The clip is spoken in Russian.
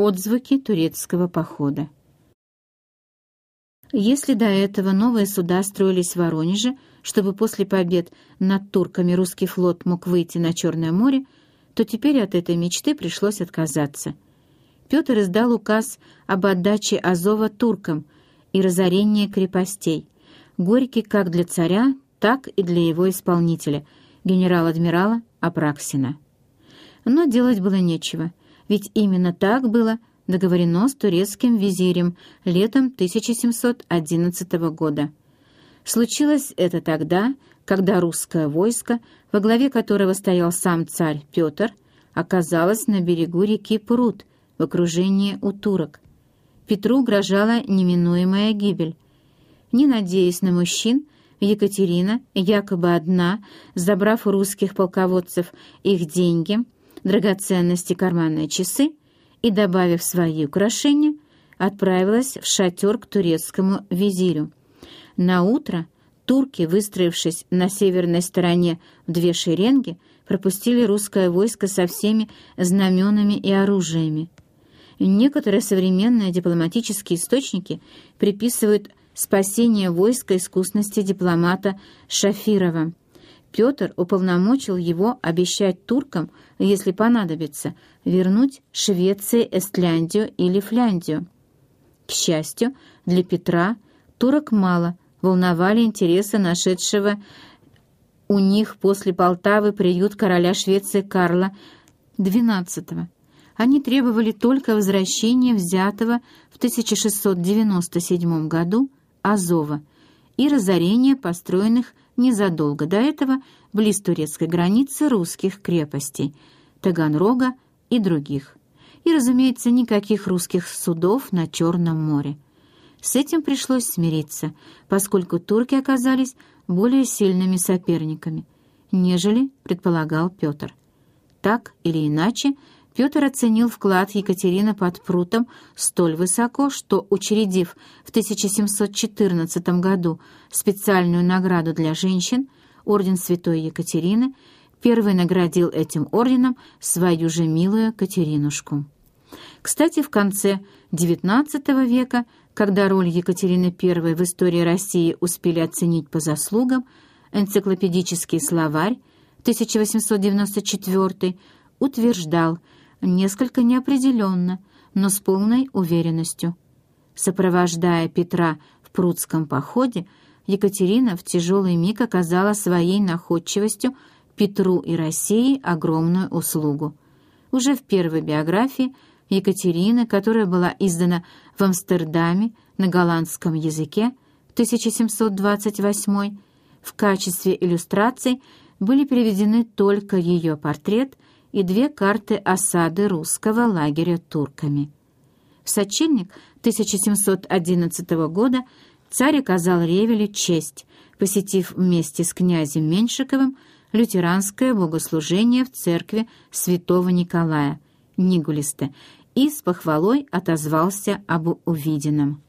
Отзвуки турецкого похода. Если до этого новые суда строились в Воронеже, чтобы после побед над турками русский флот мог выйти на Черное море, то теперь от этой мечты пришлось отказаться. Петр издал указ об отдаче Азова туркам и разорении крепостей, горький как для царя, так и для его исполнителя, генерал-адмирала Апраксина. Но делать было нечего, ведь именно так было договорено с турецким визирем летом 1711 года. Случилось это тогда, когда русское войско, во главе которого стоял сам царь Петр, оказалось на берегу реки Прут в окружении у турок. Петру угрожала неминуемая гибель. Не надеясь на мужчин, Екатерина, якобы одна, забрав у русских полководцев их деньги, драгоценности, карманные часы и, добавив свои украшения, отправилась в шатер к турецкому визирю. На утро турки, выстроившись на северной стороне в две шеренги, пропустили русское войско со всеми знаменами и оружиями. Некоторые современные дипломатические источники приписывают спасение войска искусности дипломата Шафирова. Петр уполномочил его обещать туркам, если понадобится, вернуть Швеции, Эстляндию или Фляндию. К счастью, для Петра турок мало волновали интересы нашедшего у них после Полтавы приют короля Швеции Карла XII. Они требовали только возвращения взятого в 1697 году Азова и разорения построенных незадолго до этого близ турецкой границы русских крепостей Таганрога и других. И, разумеется, никаких русских судов на Черном море. С этим пришлось смириться, поскольку турки оказались более сильными соперниками, нежели предполагал Петр. Так или иначе, Петр оценил вклад Екатерины под прутом столь высоко, что, учредив в 1714 году специальную награду для женщин, орден Святой Екатерины, первый наградил этим орденом свою же милую Катеринушку. Кстати, в конце XIX века, когда роль Екатерины I в истории России успели оценить по заслугам, энциклопедический словарь 1894 утверждал, несколько неопределенно, но с полной уверенностью. Сопровождая Петра в прудском походе, Екатерина в тяжелый миг оказала своей находчивостью Петру и России огромную услугу. Уже в первой биографии Екатерины, которая была издана в Амстердаме на голландском языке 1728 в качестве иллюстраций были приведены только ее портрет – и две карты осады русского лагеря турками. В сочельник 1711 года царь оказал Ревеле честь, посетив вместе с князем Меньшиковым лютеранское богослужение в церкви святого Николая, Нигулиста, и с похвалой отозвался об увиденном.